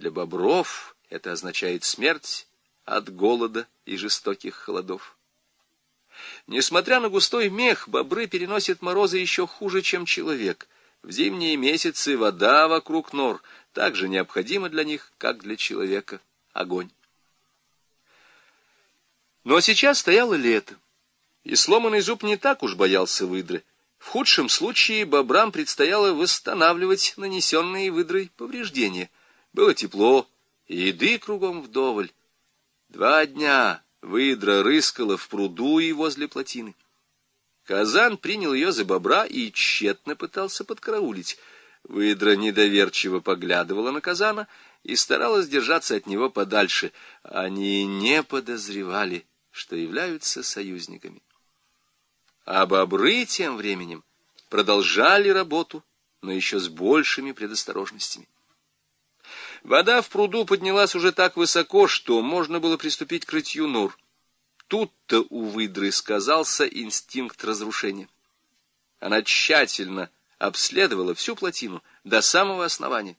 Для бобров это означает смерть от голода и жестоких холодов. Несмотря на густой мех, бобры переносят морозы еще хуже, чем человек. В зимние месяцы вода вокруг нор так же необходима для них, как для человека огонь. Но сейчас стояло лето, и сломанный зуб не так уж боялся выдры. В худшем случае бобрам предстояло восстанавливать нанесенные выдрой повреждения. Было тепло, еды кругом вдоволь. Два дня выдра рыскала в пруду и возле плотины. Казан принял ее за бобра и тщетно пытался подкараулить. Выдра недоверчиво поглядывала на Казана и старалась держаться от него подальше. Они не подозревали, что являются союзниками. А бобры тем временем продолжали работу, но еще с большими предосторожностями. Вода в пруду поднялась уже так высоко, что можно было приступить к рытью нор. Тут-то у выдры сказался инстинкт разрушения. Она тщательно обследовала всю плотину до самого основания.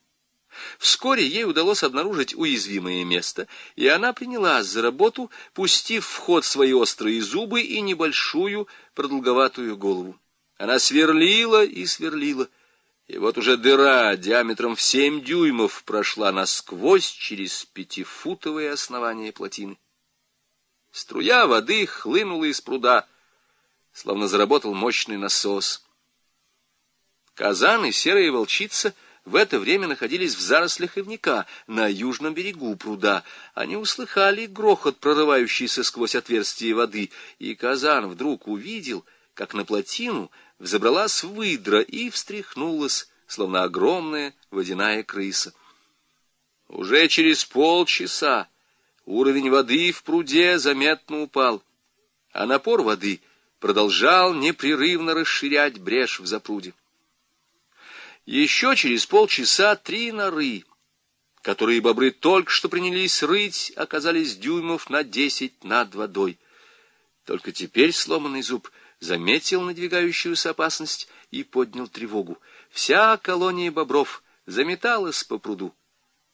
Вскоре ей удалось обнаружить уязвимое место, и она принялась за работу, пустив в ход свои острые зубы и небольшую продолговатую голову. Она сверлила и сверлила, и вот уже дыра диаметром в семь дюймов прошла насквозь через пятифутовое основание плотины. Струя воды хлынула из пруда, словно заработал мощный насос. Казан и серая волчица в это время находились в зарослях ивника на южном берегу пруда. Они услыхали грохот, прорывающийся сквозь отверстие воды, и Казан вдруг увидел, как на плотину взобралась выдра и встряхнулась, словно огромная водяная крыса. Уже через полчаса уровень воды в пруде заметно упал, а напор воды продолжал непрерывно расширять брешь в запруде. Еще через полчаса три норы, которые бобры только что принялись рыть, оказались дюймов на десять над водой. Только теперь сломанный зуб — заметил надвигающуюся опасность и поднял тревогу. Вся колония бобров заметалась по пруду.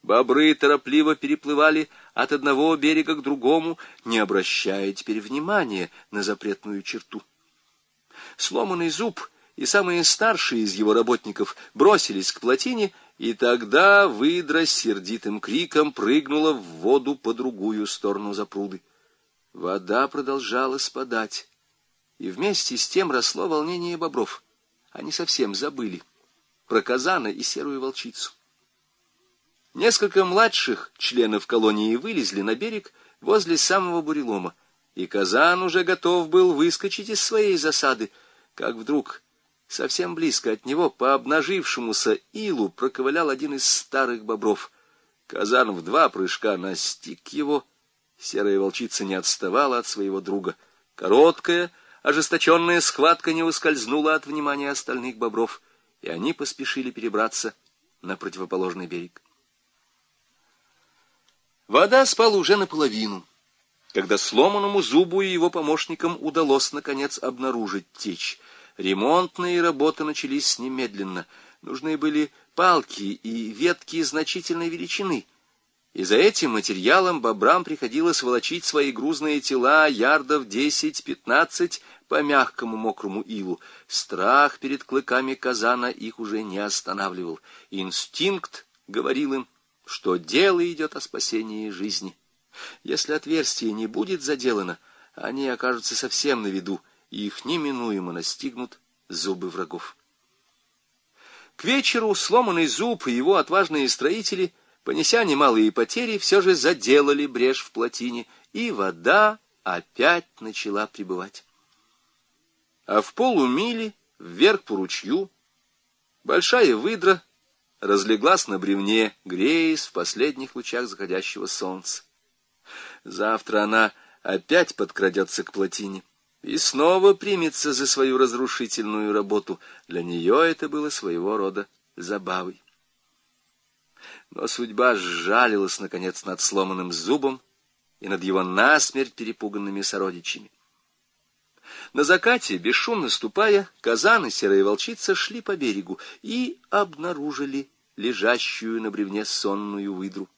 Бобры торопливо переплывали от одного берега к другому, не обращая теперь внимания на запретную черту. Сломанный зуб и самые старшие из его работников бросились к плотине, и тогда выдра с сердитым криком прыгнула в воду по другую сторону запруды. Вода продолжала спадать и вместе с тем росло волнение бобров. Они совсем забыли про казана и серую волчицу. Несколько младших членов колонии вылезли на берег возле самого бурелома, и казан уже готов был выскочить из своей засады, как вдруг совсем близко от него по обнажившемуся илу проковылял один из старых бобров. Казан в два прыжка настиг его. Серая волчица не отставала от своего друга. Короткая, ожесточенная схватка не ускользнула от внимания остальных бобров, и они поспешили перебраться на противоположный берег. Вода спала уже наполовину, когда сломанному зубу и его помощникам удалось, наконец, обнаружить течь. Ремонтные работы начались немедленно. Нужны были палки и ветки значительной величины — и за этим материалом бобрам приходилось волочить свои грузные тела ярдов десять-пятнадцать по мягкому мокрому илу. Страх перед клыками казана их уже не останавливал. Инстинкт говорил им, что дело идет о спасении жизни. Если отверстие не будет заделано, они окажутся совсем на виду, и их неминуемо настигнут зубы врагов. К вечеру сломанный зуб и его отважные строители — понеся немалые потери, все же заделали брешь в плотине, и вода опять начала прибывать. А в полумиле, вверх по ручью, большая выдра разлеглась на бревне, греясь в последних лучах заходящего солнца. Завтра она опять подкрадется к плотине и снова примется за свою разрушительную работу. Для нее это было своего рода забавой. Но судьба сжалилась, наконец, над сломанным зубом и над его насмерть перепуганными сородичами. На закате, бесшумно ступая, казан и серая волчица шли по берегу и обнаружили лежащую на бревне сонную выдру.